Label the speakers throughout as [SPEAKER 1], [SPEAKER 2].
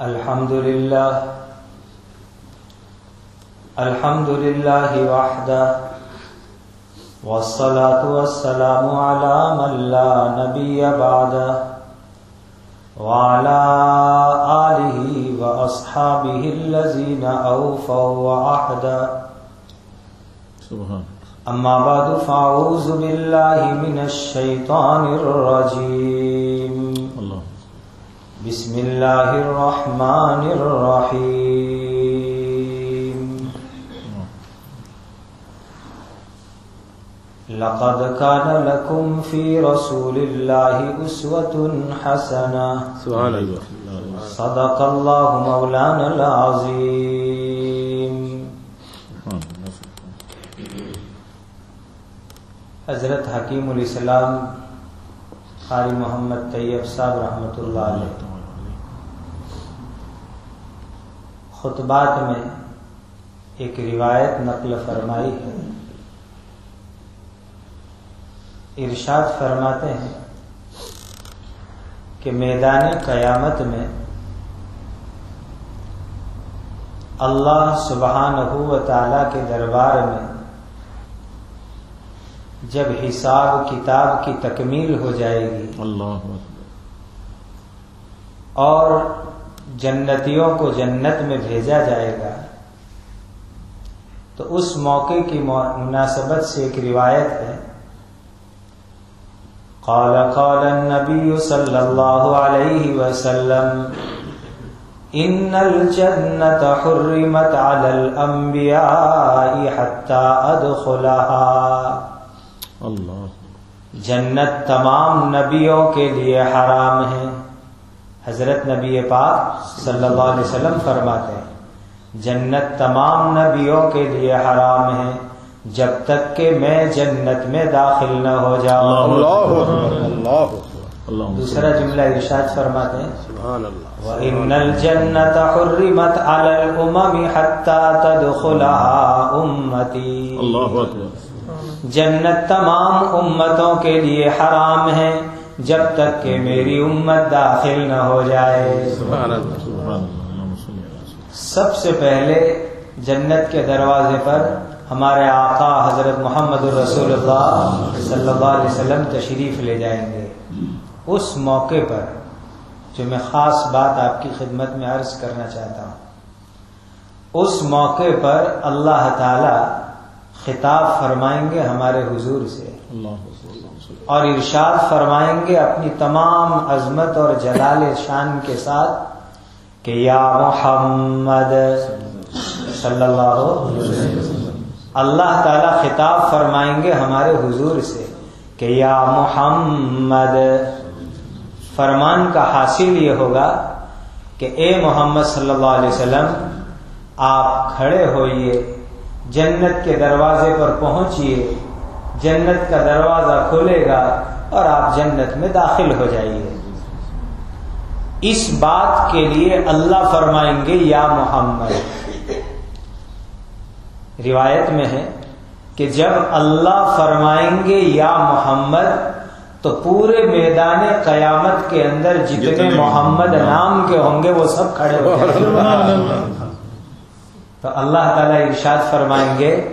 [SPEAKER 1] الحمد لله الحمد لله وحده والصلاة والسلام على من لا نبي بعده وعلى آله وأصحابه الذين أوفوا وعهدا
[SPEAKER 2] سبحان
[SPEAKER 1] أما بعد فأعوذ بالله من الشيطان الرجيم. بسم الله الرحمن الرحيم لقد كان لكم في رسول الله أسوة حسنة
[SPEAKER 2] سبحان الله
[SPEAKER 1] صدق الله مولانا العظيم حضرت حکیم الاسلام قاری محمد طیب صاحب رحمۃ اللہ علیہ خطبات میں ایک روایت نقل فرمائی ہے۔ ارشاد فرماتے ہیں کہ میدان قیامت میں اللہ سبحانہ و تعالی کے دربار میں جب حساب کتاب کی تکمیل ہو جائے گی
[SPEAKER 2] اللہ
[SPEAKER 1] اور جنتیوں کو جنت میں بھیجا جائے گا۔ تو اس موقع کی مناسبت سے ایک روایت ہے۔ قال قال النبي صلى الله عليه وسلم ان الجنة حرمت على الانبياء حتى ادخلها
[SPEAKER 2] اللہ۔
[SPEAKER 1] جنت تمام نبیوں کے لیے حرام ہے۔ حضرت نبی پاک صلی اللہ علیہ وسلم فرماتے ہیں جنت تمام نبیوں کے لیے حرام ہے جب تک کہ میں جنت میں داخل نہ ہو جاؤں۔
[SPEAKER 2] اللہ
[SPEAKER 1] دوسرا جملہ ارشاد فرماتے ہیں
[SPEAKER 3] سبحان اللہ
[SPEAKER 1] وَإِنَّ الْجَنَّةَ حُرِّمَتْ عَلَى الْأُمَمِ حَتَّى تَدْخُلَهَا أُمَّتِي۔
[SPEAKER 2] اللہ
[SPEAKER 1] جنت تمام امتوں کے لیے حرام ہے جب تک کہ میری امت داخل نہ ہو جائے۔ سب سے پہلے جنت کے دروازے پر ہمارے آقا حضرت محمد الرسول اللہ صلی اللہ علیہ وسلم تشریف لے جائیں گے۔ اس موقع پر جو میں خاص بات آپ کی خدمت میں عرض کرنا چاہتا ہوں۔ اس موقع پر اللہ تعالی خطاب فرمائیں گے ہمارے حضور سے۔ اور ارشاد فرمائیں گے اپنی تمام عظمت اور جلال شان کے ساتھ کہ یا محمد صلی اللہ علیہ وسلم۔ اللہ تعالی خطاب فرمائیں گے ہمارے حضور سے کہ یا محمد۔ فرمان کا حاصل یہ ہوگا کہ اے محمد صلی اللہ علیہ وسلم آپ کھڑے ہوئیے۔ جنت کے دروازے پر پہنچیے جنت کا دروازہ کھلے گا اور آپ جنت میں داخل ہو جائیے۔ اس بات کے لیے اللہ فرمائیں گے یا محمد۔ روایت میں ہے کہ جب اللہ فرمائیں گے یا محمد تو پورے میدان قیامت کے اندر جتنے
[SPEAKER 2] جتنے
[SPEAKER 1] محمد نام کے ہوں گے وہ سب کھڑے ہو جائیں گے۔ تو اللہ تعالیٰ ارشاد فرمائیں گے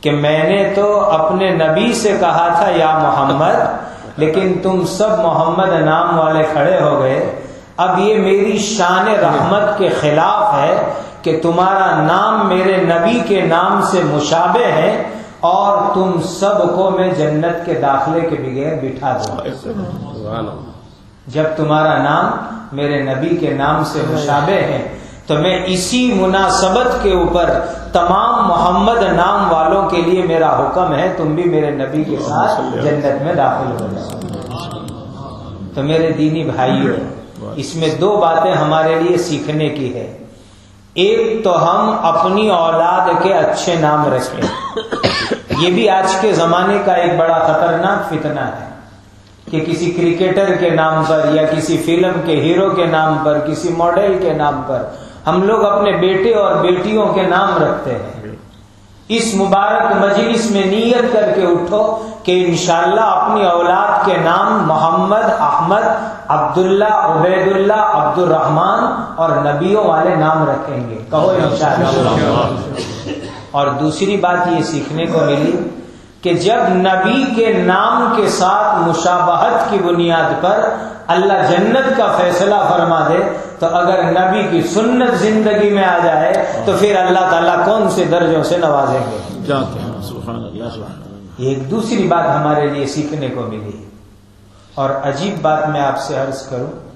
[SPEAKER 1] کہ میں نے تو اپنے نبی سے کہا تھا یا محمد لیکن تم سب محمد نام والے کھڑے ہو گئے۔ اب یہ میری شان رحمت کے خلاف ہے کہ تمہارا نام میرے نبی کے نام سے مشابہ ہے اور تم سب کو میں جنت کے داخلے کے بغیر بٹھا دوں۔ جب تمہارا نام میرے نبی کے نام سے مشابہ ہے تو میں اسی مناسبت کے اوپر تمام محمد نام والوں کے لیے میرا حکم ہے تم بھی میرے نبی کے ساتھ جنت میں داخل ہو جاؤ۔ تو میرے دینی بھائیوں اس میں دو باتیں ہمارے لیے سیکھنے کی ہے۔ ایک تو ہم اپنی اولاد کے اچھے نام رکھیں یہ بھی آج کے زمانے کا ایک بڑا خطرناک فتنہ ہے کہ کسی کرکٹر کے نام پر یا کسی فلم کے ہیرو کے نام پر کسی ماڈل کے نام پر ہم لوگ اپنے بیٹے اور بیٹیوں کے نام رکھتے ہیں۔ اس مبارک مجلس میں نیت کر کے اٹھو کہ انشاءاللہ اپنی اولاد کے نام محمد احمد عبداللہ عبید اللہ عبد الرحمان اور نبیوں والے نام رکھیں گے۔ کہو انشاءاللہ۔ اور دوسری بات یہ سیکھنے کو ملی کہ جب نبی کے نام کے ساتھ مشابہت کی بنیاد پر اللہ جنت کا فیصلہ فرما دے تو اگر نبی کی سنت زندگی میں آ جائے تو پھر اللہ تعالیٰ کون سے درجوں سے نوازیں گے؟
[SPEAKER 2] جاتے ہیں سبحان اللہ سبحان اللہ۔
[SPEAKER 1] ایک دوسری بات ہمارے لیے سیکھنے کو ملی۔ اور عجیب بات میں آپ سے عرض کروں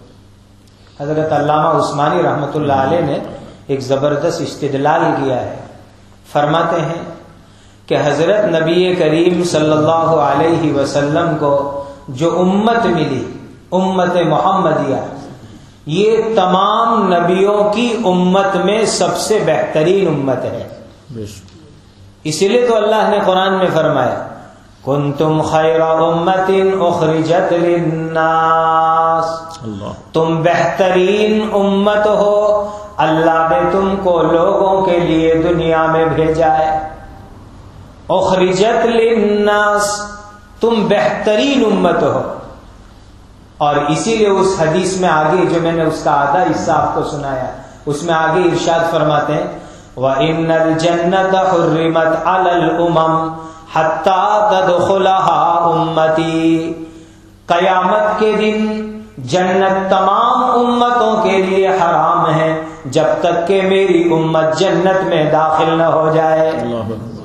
[SPEAKER 1] حضرت علامہ عثمانی رحمت اللہ علیہ نے ایک زبردست استدلال کیا ہے۔ فرماتے ہیں کہ حضرت نبی کریم صلی اللہ علیہ وسلم کو جو امت ملی امت محمدیہ یہ تمام نبیوں کی امت میں سب سے بہترین امت ہے۔ اسی لیے تو اللہ نے قرآن میں فرمایا کن تم خیر امت اخرجت للناس تم بہترین امت ہو اللہ نے تم کو لوگوں کے لیے دنیا میں بھیجا ہے۔ اخرجت للناس، تم بہترین امت ہو۔ اور اسی لیے اس حدیث میں آگے جو میں نے اس کا آدھا حصہ آپ کو سنایا، اس میں آگے ارشاد فرماتے ہیں، وَإِنَّ الْجَنَّةَ حُرِّمَتْ عَلَى الْأُمَمْ حَتَّى تَدْخُلَهَا أُمَّتِي۔ قیامت کے دن جنت تمام امتوں کے لیے حرام ہے، جب تک کہ میری امت جنت میں داخل نہ ہو جائے۔
[SPEAKER 2] اللہ اکبر۔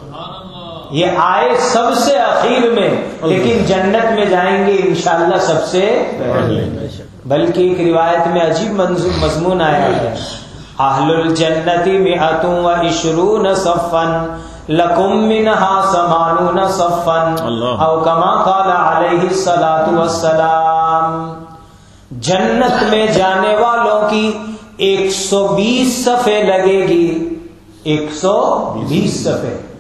[SPEAKER 1] یہ آئے سب سے اخیر میں لیکن جنت میں جائیں گے انشاءاللہ سب سے
[SPEAKER 2] پہلے
[SPEAKER 1] بلکہ ایک روایت میں عجیب مضمون آیا ہے۔ اہل الجنتی میں اتوں و اشرون صفن لکم منہا سمانون صفن۔ او کما قال علیہ الصلاة والسلام۔ جنت میں جانے والوں کی ایک سو بیس صفحے لگے گی۔ ایک سو بیس صفحے۔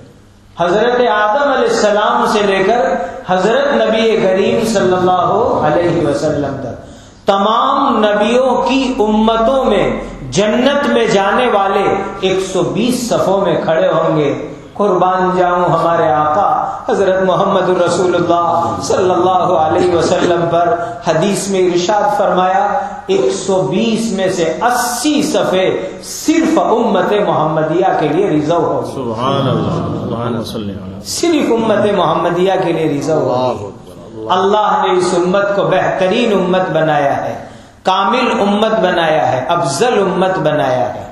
[SPEAKER 1] حضرت آدم علیہ السلام سے لے کر حضرت نبی کریم صلی اللہ علیہ وسلم تک۔ تمام نبیوں کی امتوں میں جنت میں جانے والے ایک سو بیس صفوں میں کھڑے ہوں گے۔ قربان جاؤں ہمارے آقا حضرت محمد الرسول اللہ صلی اللہ علیہ وسلم پر حدیث میں ارشاد فرمایا ایک سو بیس میں سے اسی صفحے صرف امت محمدیہ کے لیے ریزرو ہوگی
[SPEAKER 2] سبحان اللہ
[SPEAKER 1] صرف امت محمدیہ کے لیے ریزرو ہوگی اللہ نے اس امت کو بہترین امت بنایا ہے کامل امت بنایا ہے افضل امت بنایا ہے۔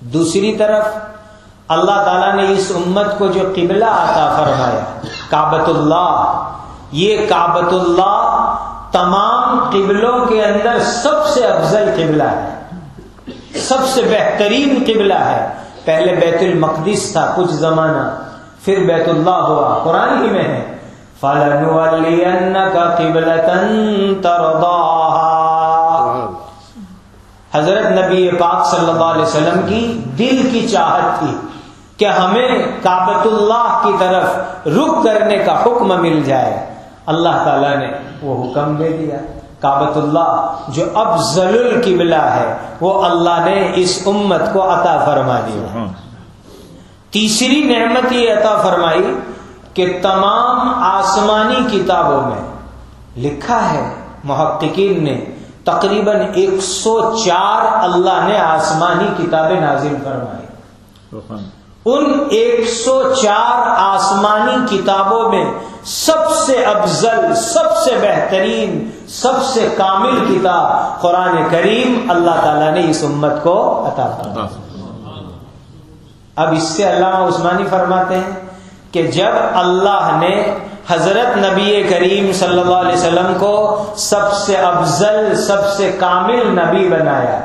[SPEAKER 1] دوسری طرف اللہ تعالیٰ نے اس امت کو جو قبلہ عطا فرمایا کابت اللہ یہ کابت اللہ تمام قبلوں کے اندر سب سے افضل قبلہ ہے، سب سے بہترین قبلہ ہے۔ پہلے بیت المقدس تھا کچھ زمانہ، پھر بیت اللہ ہوا، قرآن ہی میں ہے۔ فَلَنُوَلِّيَنَّكَ قِبْلَةً حضرت نبی پاک صلی اللہ علیہ وسلم کی دل کی چاہت تھی۔ کہ ہمیں کابت اللہ کی طرف رخ کرنے کا حکم مل جائے۔ اللہ تعالیٰ نے وہ حکم دے دیا۔ کابت اللہ جو افضل القبلہ ہے وہ اللہ نے اس امت کو عطا فرما دیا۔ تیسری نعمت یہ عطا فرمائی کہ تمام آسمانی کتابوں میں لکھا ہے محققین نے تقریباً ایک سو چار اللہ نے آسمانی کتابیں نازل فرمائی۔ ان ایک سو چار آسمانی کتابوں میں سب سے افضل سب سے بہترین سب سے کامل کتاب قرآن کریم اللہ تعالیٰ نے اس امت کو عطا فرمائی۔
[SPEAKER 2] اللہ
[SPEAKER 1] اب اس سے علامہ عثمانی فرماتے ہیں کہ جب اللہ نے حضرت نبی کریم صلی اللہ علیہ وسلم کو سب سے افضل سب سے کامل نبی بنایا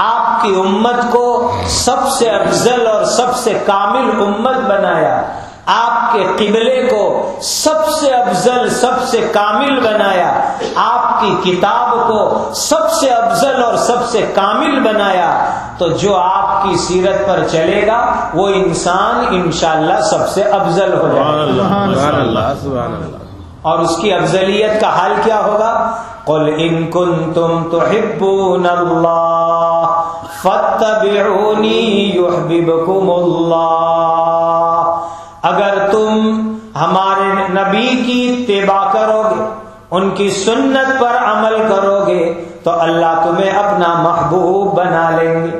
[SPEAKER 1] آپ کی امت کو سب سے افضل اور سب سے کامل امت بنایا۔ آپ کے قبلے کو سب سے افضل سب سے کامل بنایا۔ آپ کی کتاب کو سب سے افضل اور سب سے کامل بنایا۔ تو جو آپ کی سیرت پر چلے گا وہ انسان انشاءاللہ سب سے افضل ہو جائے
[SPEAKER 2] سبحان
[SPEAKER 1] گا
[SPEAKER 2] اللہ
[SPEAKER 3] سبحان اللہ سبحان اللہ۔
[SPEAKER 1] اور اس کی افضلیت کا حال کیا ہوگا؟ قل ان کنتم تحبون اللہ فتبعونی یحببکم اللہ اگر تم ہمارے نبی کی اتباع کرو گے، ان کی سنت پر عمل کرو گے، تو اللہ تمہیں اپنا محبوب بنا لیں گے۔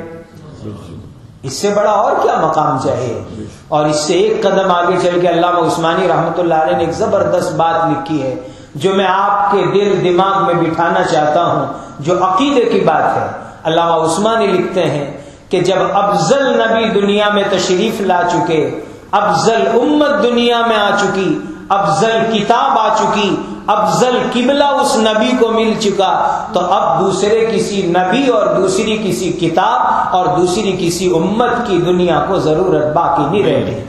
[SPEAKER 1] اس سے بڑا اور کیا مقام چاہیے؟ اور اس سے ایک قدم آگے چل کے علامہ عثمانی رحمۃ اللہ علیہ نے ایک زبردست بات لکھی ہے۔ جو میں آپ کے دل دماغ میں بٹھانا چاہتا ہوں، جو عقیدے کی بات ہے۔ علامہ عثمانی لکھتے ہیں کہ جب افضل نبی دنیا میں تشریف لا چکے، افضل امت دنیا میں آ چکی، افضل کتاب آ چکی، افضل قبلہ اس نبی کو مل چکا، تو اب دوسرے کسی نبی اور دوسری کسی کتاب اور دوسری کسی امت کی دنیا کو ضرورت باقی نہیں رہ گئی۔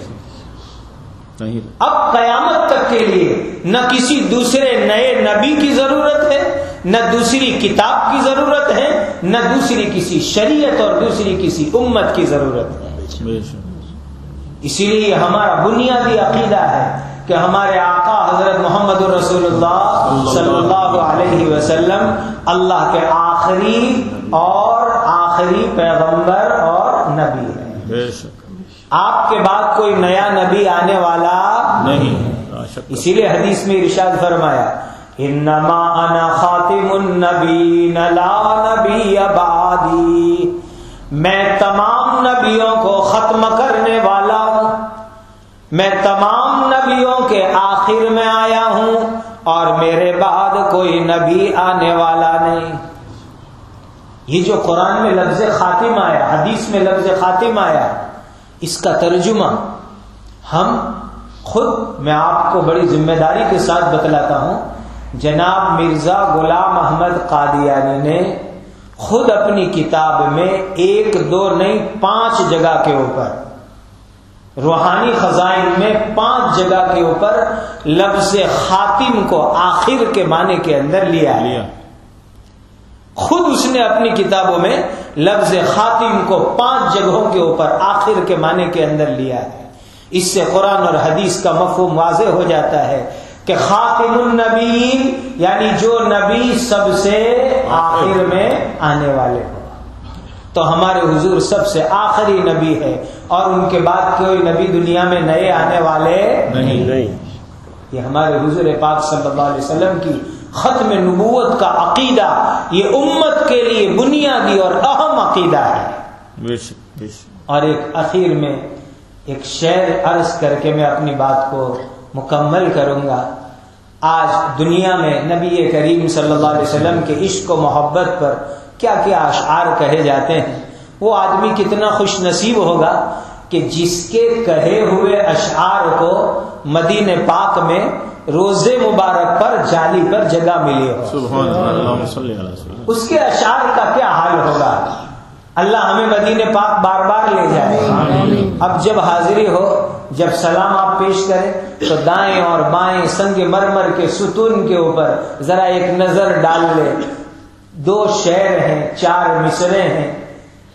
[SPEAKER 2] نہیں
[SPEAKER 1] اب قیامت تک کے لیے نہ کسی دوسرے نئے نبی کی ضرورت ہے نہ دوسری کتاب کی ضرورت ہے نہ دوسری کسی شریعت اور دوسری کسی امت کی ضرورت ہے۔ اسی لیے ہمارا بنیادی عقیدہ ہے کہ ہمارے آقا حضرت محمد رسول اللہ صلی اللہ علیہ وسلم اللہ کے آخری اور آخری پیغمبر اور نبی ہے
[SPEAKER 2] بے شک۔
[SPEAKER 1] آپ کے بعد کوئی نیا نبی آنے والا
[SPEAKER 2] نہیں.
[SPEAKER 1] اسی لیے حدیث میں ارشاد فرمایا انما انا خاتم النبین لا نبی بعدی. میں تمام نبیوں کو ختم کرنے والا ہوں۔ میں تمام نبیوں کے آخر میں آیا ہوں اور میرے بعد کوئی نبی آنے والا نہیں۔ یہ جو قرآن میں لفظ خاتم آیا حدیث میں لفظ خاتم آیا اس کا ترجمہ ہم خود میں آپ کو بڑی ذمہ داری کے ساتھ بتلاتا ہوں۔ جناب مرزا غلام احمد قادیانی نے خود اپنی کتاب میں ایک، دو، نہیں، پانچ جگہ کے اوپر، روحانی خزائن میں پانچ جگہ کے اوپر لفظ خاتم کو آخر کے معنی کے اندر لیا۔
[SPEAKER 2] لیا۔
[SPEAKER 1] نے اپنی کتابوں میں لفظ خاتم کو پانچ جگہوں کے اوپر آخر کے معنی کے اندر لیا ہے۔ اس سے قرآن اور حدیث کا مفہوم واضح ہو جاتا ہے کہ خاتم النبیین یعنی جو نبی سب سے آخر میں آنے والے ہو تو ہمارے حضور سب سے آخری نبی ہے اور ان کے بعد کوئی نبی دنیا میں نئے آنے والے
[SPEAKER 2] نہیں۔
[SPEAKER 3] نہیں۔
[SPEAKER 1] یہ ہمارے حضور پاک صلی اللہ علیہ وسلم کی ختم نبوت کا عقیدہ یہ امت کے لیے بنیادی اور اہم عقیدہ ہے۔
[SPEAKER 2] بے شک بے شک
[SPEAKER 1] اور ایک اخیر میں ایک شعر عرض کر کے میں اپنی بات کو مکمل کروں گا۔ آج دنیا میں نبی کریم صلی اللہ علیہ وسلم کے عشق و محبت پر کیا کیا اشعار کہے جاتے ہیں؟ وہ آدمی کتنا خوش نصیب ہوگا کہ جس کے کہے ہوئے اشعار کو مدین پاک میں روز مبارک پر جالی پر جگہ ملی ہو۔
[SPEAKER 2] سبحان اللہ
[SPEAKER 1] اس کے اشعار کا کیا حال ہوگا؟ اللہ ہمیں مدینے پاک بار بار لے جائے۔ اب جب حاضری ہو جب سلام آپ پیش کریں تو دائیں اور بائیں سنگ مرمر کے ستون کے اوپر ذرا ایک نظر ڈال لے۔ دو شعر ہیں چار مصرے ہیں۔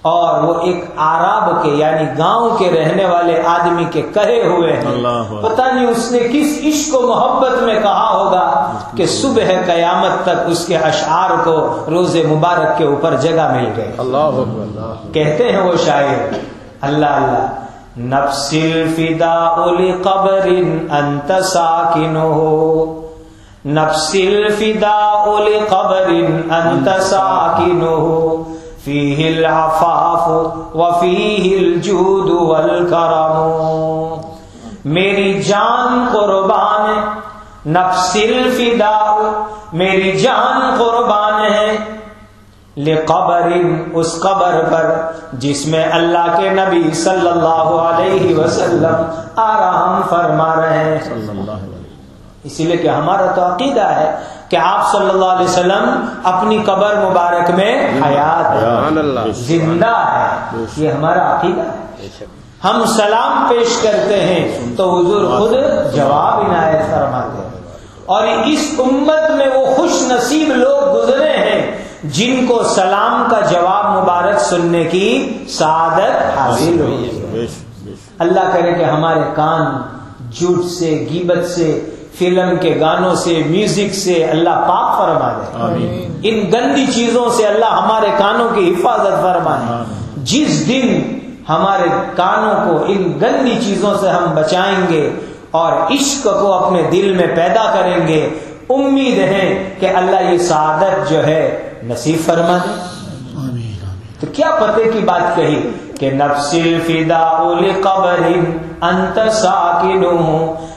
[SPEAKER 1] اور وہ ایک آراب کے یعنی گاؤں کے رہنے والے آدمی کے کہے ہوئے ہیں۔ پتہ نہیں اس نے کس عشق و محبت میں کہا ہوگا کہ صبح قیامت تک اس کے اشعار کو روز مبارک کے اوپر جگہ مل گئی۔
[SPEAKER 3] اللہ
[SPEAKER 1] کہتے ہیں وہ شاعر اللہ اللہ نفس الفداء لقبر انت ساکنه نفس الفداء لقبر انت ساکنه فيه العفاف وفيه الجود والكرم میری جان قربان ہے نفس الفداء میری جان قربان ہے۔ لقبر اس قبر پر جس میں اللہ کے نبی صلی اللہ علیہ وسلم آرام فرما رہے ہیں۔ اسی لیے کہ ہمارا تو عقیدہ ہے کہ آپ صلی اللہ علیہ وسلم اپنی قبر مبارک میں حیات زندہ ہے یہ ہمارا عقیدہ ہے۔ ہم سلام پیش کرتے ہیں تو حضور خود جواب عنایت فرماتے ہیں۔ اور اس امت میں وہ خوش نصیب لوگ گزرے ہیں جن کو سلام کا جواب مبارک سننے کی سعادت حاصل ہوئی اللہ کرے کہ ہمارے کان جھوٹ سے گیبت سے فلم کے گانوں سے میوزک سے اللہ پاک فرما دے
[SPEAKER 2] آمین۔
[SPEAKER 1] ان گندی چیزوں سے اللہ ہمارے کانوں کی حفاظت فرمائے۔ جس دن ہمارے کانوں کو ان گندی چیزوں سے ہم بچائیں گے اور عشق کو اپنے دل میں پیدا کریں گے امید ہے کہ اللہ یہ سعادت جو ہے نصیب فرما دے تو کیا پتے کی بات کہی؟ کہ نفسل فدا قبر انت ساکن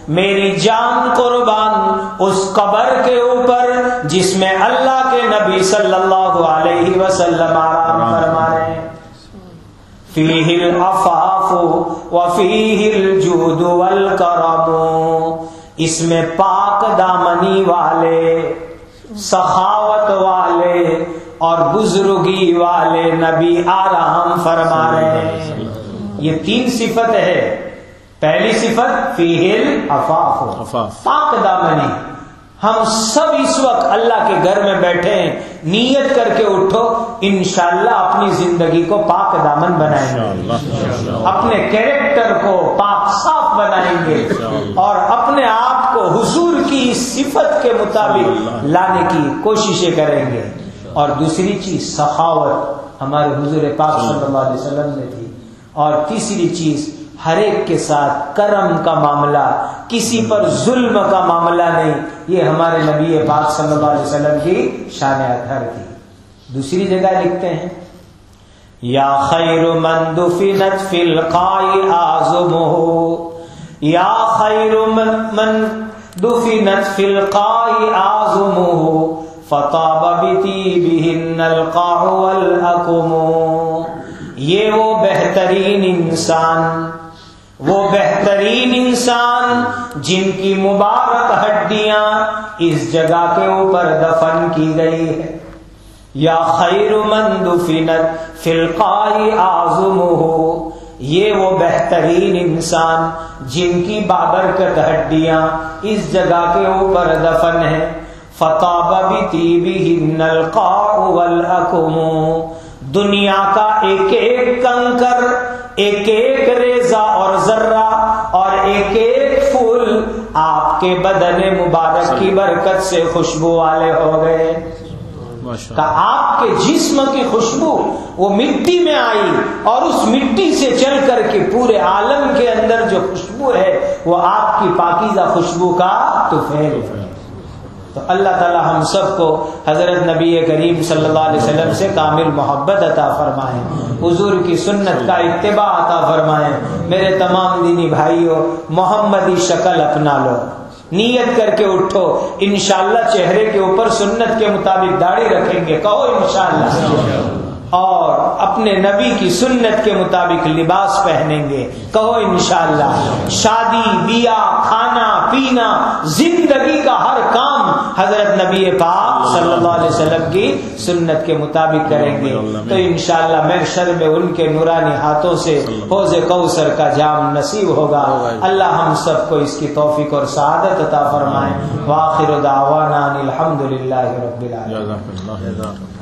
[SPEAKER 1] میری جان قربان اس قبر کے اوپر جس میں اللہ کے نبی صلی اللہ علیہ وسلم آرام فرما رہے ہیں فیہ الافاف وفیہ الجود والکرم۔ اس میں پاک دامنی والے، سخاوت والے اور بزرگی والے نبی آرام فرما رہے ہیں۔ یہ تین صفت ہے۔ پہلی صفت افاف
[SPEAKER 2] افاف
[SPEAKER 1] پاک دامنی۔ ہم سب اس وقت اللہ کے گھر میں بیٹھے ہیں۔ نیت کر کے اٹھو۔ انشاءاللہ اپنی زندگی کو پاک دامن بنائیں گے۔ اپنے کیریکٹر کو پاک صاف بنائیں گے۔ اور اپنے آپ کو حضور کی صفت کے مطابق لانے کی کوششیں کریں گے۔ اور دوسری چیز سخاوت ہمارے حضور پاک صلی اللہ علیہ وسلم نے تھی اور تیسری چیز ہر ایک کے ساتھ کرم کا معاملہ، کسی پر ظلم کا معاملہ نہیں، یہ ہمارے نبی پاک صلی اللہ علیہ وسلم کی شان اطہر تھی۔ دوسری جگہ لکھتے ہیں، یا خیر من دفنت فی القاء اعظمه یا خیر من دفنت فی القاء اعظمه فطاب بطیبهن القاع والاکم یہ وہ بہترین انسان، وہ بہترین انسان جن کی مبارک ہڈیاں اس جگہ کے اوپر دفن کی گئی ہے یا خیر مند فنت فلقائی آزم ہو یہ وہ بہترین انسان جن کی بابرکت ہڈیاں اس جگہ کے اوپر دفن ہے فتح بھی دنیا کا ایک ایک کنکر ایک ایک ریزا اور ذرہ اور ایک ایک پھول آپ کے بدن مبارک کی برکت سے خوشبو والے ہو گئے۔ کہ آپ کے جسم کی خوشبو وہ مٹی میں آئی اور اس مٹی سے چل کر کے پورے عالم کے اندر جو خوشبو ہے وہ آپ کی پاکیزہ خوشبو کا تو پھیل تو اللہ تعالی ہم سب کو حضرت نبی کریم صلی اللہ علیہ وسلم سے کامل محبت عطا فرمائیں حضور کی سنت کا اتباع عطا فرمائیں میرے تمام دینی بھائیوں محمدی شکل اپنا لو۔ نیت کر کے اٹھو۔ انشاءاللہ چہرے کے اوپر سنت کے مطابق داڑھی رکھیں گے۔ کہو انشاءاللہ۔ اور اپنے نبی کی سنت کے مطابق لباس پہنیں گے۔ کہو انشاءاللہ، شادی، بیاہ، کھانا، پینا، زندگی کا ہر کام حضرت نبی پاک صلی اللہ علیہ وسلم کی سنت کے مطابق کریں گے۔ تو انشاءاللہ محشر میں ان کے نورانی ہاتھوں سے حوض کوثر کا جام نصیب ہوگا۔ اللہ ہم سب کو اس کی توفیق اور سعادت عطا فرمائے۔ واخر دعوانا الحمد للہ رب العالمین۔